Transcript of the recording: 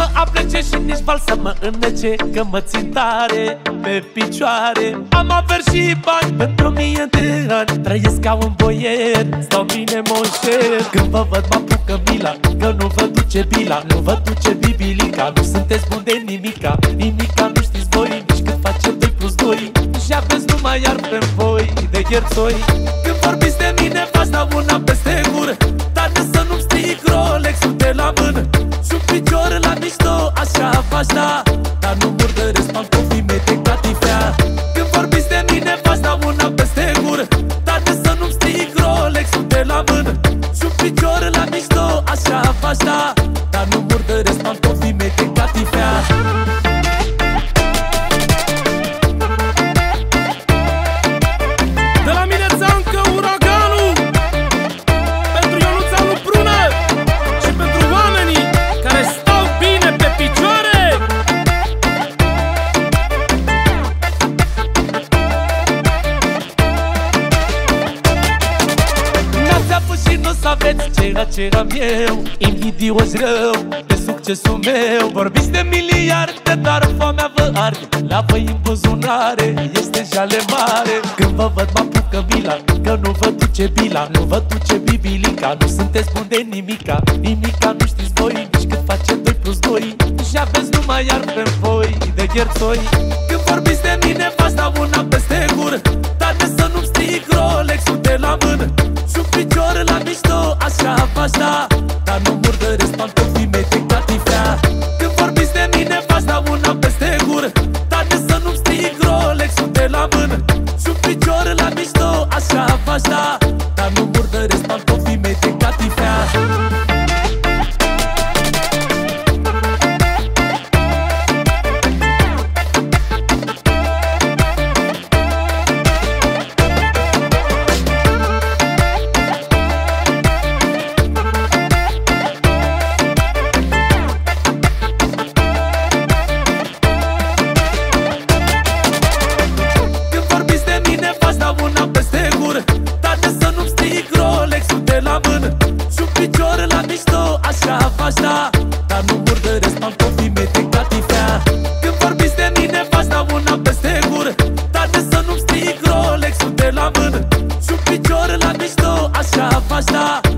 mă aplece și nici val să mă înnece Că mă țin tare pe picioare. Am averi și bani pentru mie de ani Trăiesc ca un boier, stau bine moșer Când vă văd mă apucă mila Că nu vă duce bila, nu vă duce bibilica Nu sunteți buni de nimica, nimica nu știți voi Nici când face 2 plus 2 Și aveți numai iar pe voi de ierțoi Când vorbiți de mine, v-aș da una peste gură Dar de să nu-mi murdăresc pantofii mei de catifea. De la mine țancă uraganul Pentru Ionuța lui Prună Și pentru oamenii care stau bine pe picioare. N-ați avut și nu să aveți ceea ce am eu. Invidios rău de succesul meu. Vorbiți de miliarde, dar foamea vă arde. La voi în buzunare este jale mare. Când vă văd mă apucă mila Că nu vă duce bila, nu vă duce bibilica. Nu sunteți buni de nimica, nimica nu știți voi Nici când face 2 plus 2 Și aveți numai iar pe voi de gherțoi Când vorbiți de mine, v-aș da una peste gură. Dar de să nu-mi stric Rolex-ul de la mână. Și un picior la mișto, așa v-aș da visto hasta pasar la mână Și un picior la mișto, așa faci, da. Dar nu murdăresc, am complimente ca tifea. Când vorbiți de mine, faci da una peste gură. Dar de să nu-mi strig Rolex-ul de la mână Și un picior la mișto, așa faci, da.